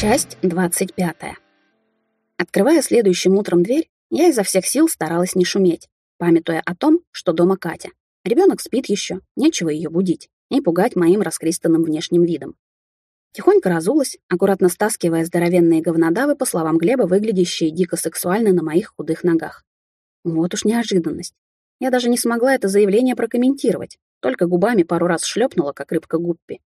Часть 25. Открывая следующим утром дверь, я изо всех сил старалась не шуметь, памятуя о том, что дома Катя. Ребенок спит еще, нечего ее будить и пугать моим раскристанным внешним видом. Тихонько разулась, аккуратно стаскивая здоровенные говнодавы, по словам Глеба, выглядящие дико сексуально на моих худых ногах. Вот уж неожиданность. Я даже не смогла это заявление прокомментировать, только губами пару раз шлепнула, как рыбка гуппи.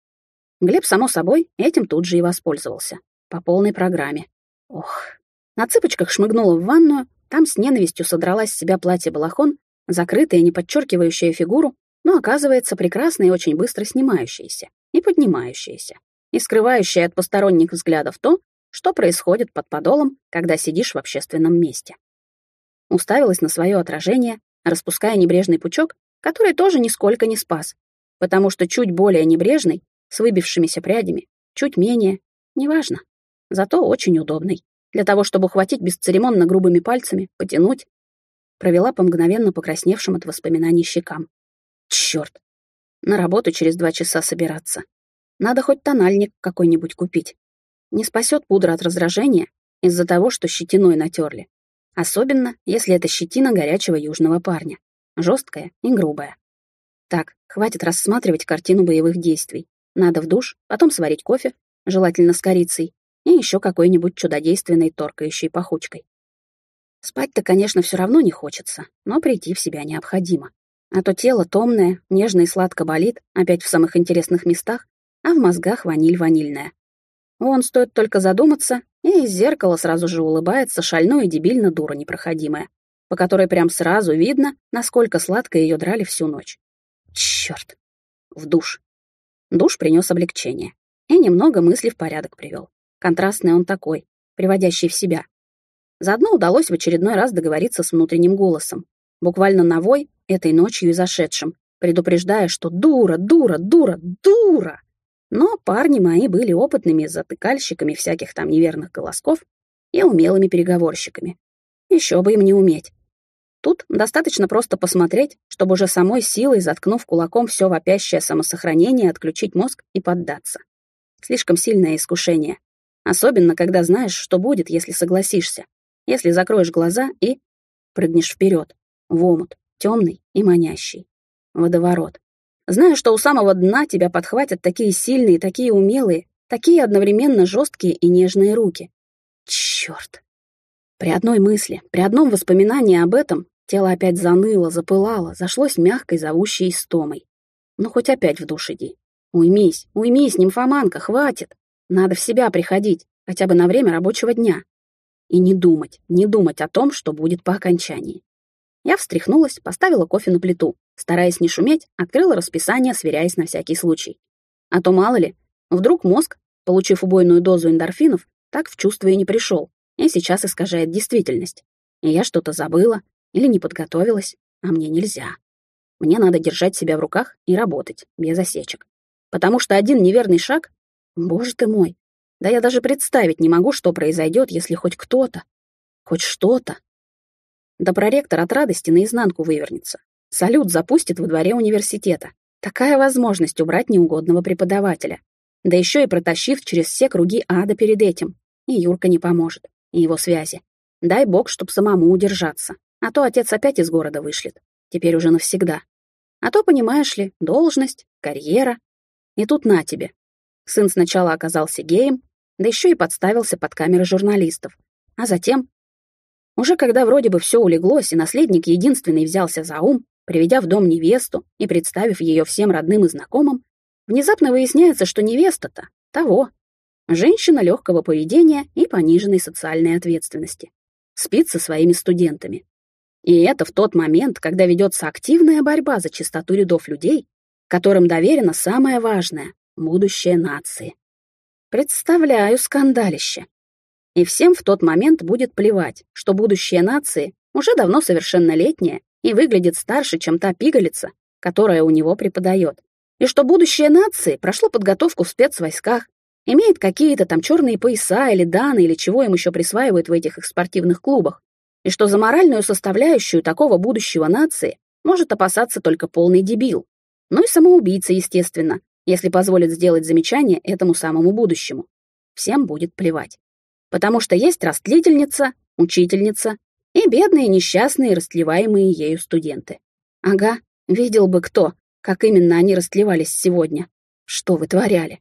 Глеб, само собой, этим тут же и воспользовался. По полной программе. Ох. На цыпочках шмыгнула в ванную, там с ненавистью содрала с себя платье-балахон, закрытое, не подчеркивающее фигуру, но, оказывается, прекрасно и очень быстро снимающееся, и поднимающееся, и скрывающее от посторонних взглядов то, что происходит под подолом, когда сидишь в общественном месте. Уставилась на свое отражение, распуская небрежный пучок, который тоже нисколько не спас, потому что чуть более небрежный, с выбившимися прядями, чуть менее, неважно зато очень удобный. Для того, чтобы ухватить бесцеремонно грубыми пальцами, потянуть. Провела по мгновенно покрасневшим от воспоминаний щекам. Чёрт! На работу через два часа собираться. Надо хоть тональник какой-нибудь купить. Не спасет пудра от раздражения из-за того, что щетиной натерли. Особенно, если это щетина горячего южного парня. Жесткая и грубая. Так, хватит рассматривать картину боевых действий. Надо в душ, потом сварить кофе, желательно с корицей, и еще какой-нибудь чудодейственной торкающей пахучкой. Спать-то, конечно, все равно не хочется, но прийти в себя необходимо. А то тело томное, нежно и сладко болит, опять в самых интересных местах, а в мозгах ваниль ванильная. Вон стоит только задуматься, и из зеркала сразу же улыбается шальной и дебильно дура непроходимая, по которой прям сразу видно, насколько сладко ее драли всю ночь. Черт! В душ. Душ принес облегчение и немного мысли в порядок привел. Контрастный он такой, приводящий в себя. Заодно удалось в очередной раз договориться с внутренним голосом, буквально на вой этой ночью и зашедшим, предупреждая, что дура, дура, дура, дура. Но парни мои были опытными затыкальщиками всяких там неверных голосков и умелыми переговорщиками. Еще бы им не уметь. Тут достаточно просто посмотреть, чтобы уже самой силой, заткнув кулаком все вопящее самосохранение, отключить мозг и поддаться. Слишком сильное искушение. Особенно, когда знаешь, что будет, если согласишься. Если закроешь глаза и прыгнешь вперед, в омут, темный и манящий. Водоворот. Знаю, что у самого дна тебя подхватят такие сильные, такие умелые, такие одновременно жесткие и нежные руки. Черт! При одной мысли, при одном воспоминании об этом тело опять заныло, запылало, зашлось мягкой, зовущей истомой. Ну, хоть опять в душ иди. Уймись, уймись, нимфоманка, хватит. Надо в себя приходить, хотя бы на время рабочего дня. И не думать, не думать о том, что будет по окончании. Я встряхнулась, поставила кофе на плиту, стараясь не шуметь, открыла расписание, сверяясь на всякий случай. А то, мало ли, вдруг мозг, получив убойную дозу эндорфинов, так в чувство и не пришел, и сейчас искажает действительность. И я что-то забыла или не подготовилась, а мне нельзя. Мне надо держать себя в руках и работать, без осечек. Потому что один неверный шаг Боже ты мой, да я даже представить не могу, что произойдет, если хоть кто-то, хоть что-то. Да проректор от радости наизнанку вывернется. Салют запустит во дворе университета. Такая возможность убрать неугодного преподавателя. Да еще и протащив через все круги ада перед этим. И Юрка не поможет, и его связи. Дай бог, чтоб самому удержаться. А то отец опять из города вышлет. Теперь уже навсегда. А то, понимаешь ли, должность, карьера. И тут на тебе, Сын сначала оказался геем, да еще и подставился под камеры журналистов. А затем, уже когда вроде бы все улеглось, и наследник единственный взялся за ум, приведя в дом невесту и представив ее всем родным и знакомым, внезапно выясняется, что невеста-то того. Женщина легкого поведения и пониженной социальной ответственности. Спит со своими студентами. И это в тот момент, когда ведется активная борьба за чистоту рядов людей, которым доверено самое важное будущее нации. Представляю скандалище. И всем в тот момент будет плевать, что будущее нации уже давно совершеннолетнее и выглядит старше, чем та пигалица, которая у него преподает. И что будущее нации прошло подготовку в спецвойсках, имеет какие-то там черные пояса или даны, или чего им еще присваивают в этих их спортивных клубах, и что за моральную составляющую такого будущего нации может опасаться только полный дебил. Ну и самоубийца, естественно, если позволит сделать замечание этому самому будущему. всем будет плевать. Потому что есть растлительница, учительница и бедные несчастные растлеваемые ею студенты. Ага, видел бы кто, как именно они растлевались сегодня. Что вытворяли?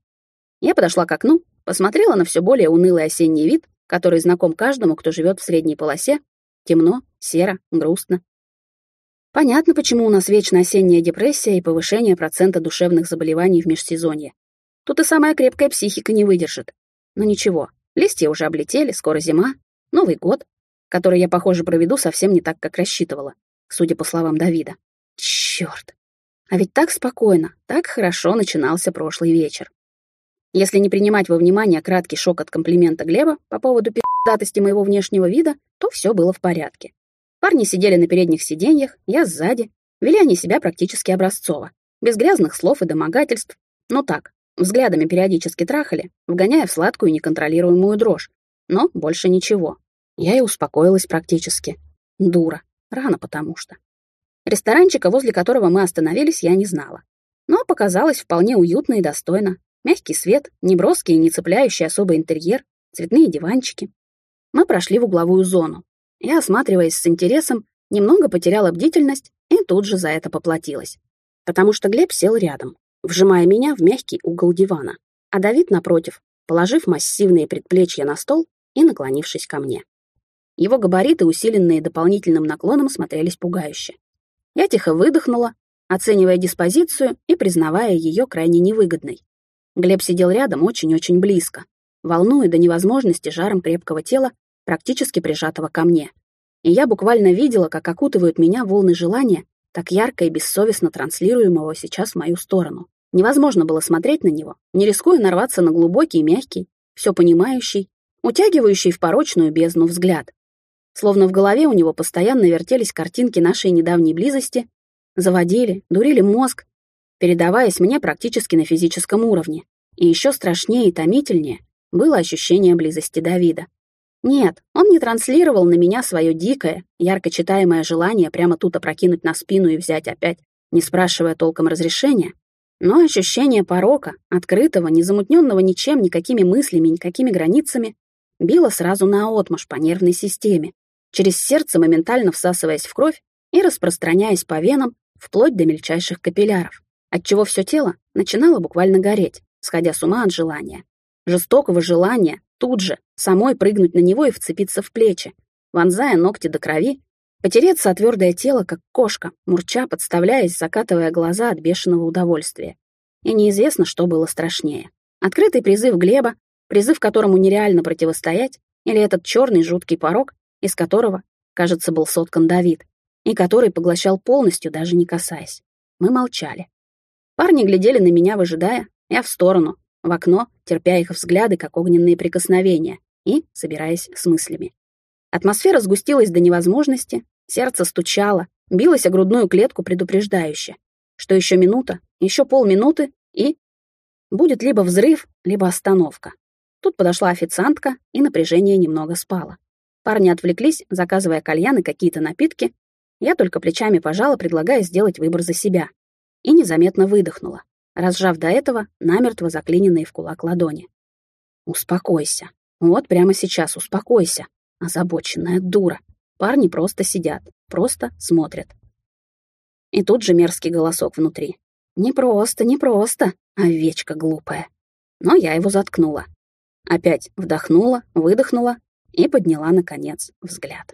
Я подошла к окну, посмотрела на все более унылый осенний вид, который знаком каждому, кто живет в средней полосе. Темно, серо, грустно. Понятно, почему у нас вечно осенняя депрессия и повышение процента душевных заболеваний в межсезонье. Тут и самая крепкая психика не выдержит. Но ничего, листья уже облетели, скоро зима, Новый год, который я, похоже, проведу совсем не так, как рассчитывала, судя по словам Давида. Черт! А ведь так спокойно, так хорошо начинался прошлый вечер. Если не принимать во внимание краткий шок от комплимента Глеба по поводу пи***датости моего внешнего вида, то все было в порядке. Парни сидели на передних сиденьях, я сзади. Вели они себя практически образцово, без грязных слов и домогательств. Но так, взглядами периодически трахали, вгоняя в сладкую неконтролируемую дрожь. Но больше ничего. Я и успокоилась практически. Дура. Рано потому что. Ресторанчика, возле которого мы остановились, я не знала. Но показалось вполне уютно и достойно. Мягкий свет, неброский и не цепляющий особый интерьер, цветные диванчики. Мы прошли в угловую зону. Я, осматриваясь с интересом, немного потеряла бдительность и тут же за это поплатилась. Потому что Глеб сел рядом, вжимая меня в мягкий угол дивана, а Давид, напротив, положив массивные предплечья на стол и наклонившись ко мне. Его габариты, усиленные дополнительным наклоном, смотрелись пугающе. Я тихо выдохнула, оценивая диспозицию и признавая ее крайне невыгодной. Глеб сидел рядом очень-очень близко, волнуя до невозможности жаром крепкого тела, практически прижатого ко мне. И я буквально видела, как окутывают меня волны желания, так ярко и бессовестно транслируемого сейчас в мою сторону. Невозможно было смотреть на него, не рискуя нарваться на глубокий, мягкий, все понимающий, утягивающий в порочную бездну взгляд, Словно в голове у него постоянно вертелись картинки нашей недавней близости, заводили, дурили мозг, передаваясь мне практически на физическом уровне. И еще страшнее и томительнее было ощущение близости Давида. Нет, он не транслировал на меня свое дикое, ярко читаемое желание прямо тут опрокинуть на спину и взять опять, не спрашивая толком разрешения, но ощущение порока, открытого, незамутненного ничем, никакими мыслями, никакими границами, било сразу наотмашь по нервной системе, через сердце моментально всасываясь в кровь и распространяясь по венам вплоть до мельчайших капилляров, отчего все тело начинало буквально гореть, сходя с ума от желания. Жестокого желания тут же самой прыгнуть на него и вцепиться в плечи, вонзая ногти до крови, потереться о твердое тело, как кошка, мурча, подставляясь, закатывая глаза от бешеного удовольствия. И неизвестно, что было страшнее. Открытый призыв Глеба, призыв которому нереально противостоять, или этот черный жуткий порог, из которого, кажется, был соткан Давид, и который поглощал полностью, даже не касаясь. Мы молчали. Парни глядели на меня, выжидая, я в сторону, в окно, терпя их взгляды, как огненные прикосновения, и собираясь с мыслями. Атмосфера сгустилась до невозможности, сердце стучало, билось о грудную клетку предупреждающе, что еще минута, еще полминуты, и... Будет либо взрыв, либо остановка. Тут подошла официантка, и напряжение немного спало. Парни отвлеклись, заказывая кальян и какие-то напитки. Я только плечами пожала, предлагая сделать выбор за себя. И незаметно выдохнула, разжав до этого намертво заклиненные в кулак ладони. «Успокойся. Вот прямо сейчас успокойся. Озабоченная дура. Парни просто сидят, просто смотрят». И тут же мерзкий голосок внутри. «Не просто, не просто, овечка глупая». Но я его заткнула. Опять вдохнула, выдохнула и подняла, наконец, взгляд.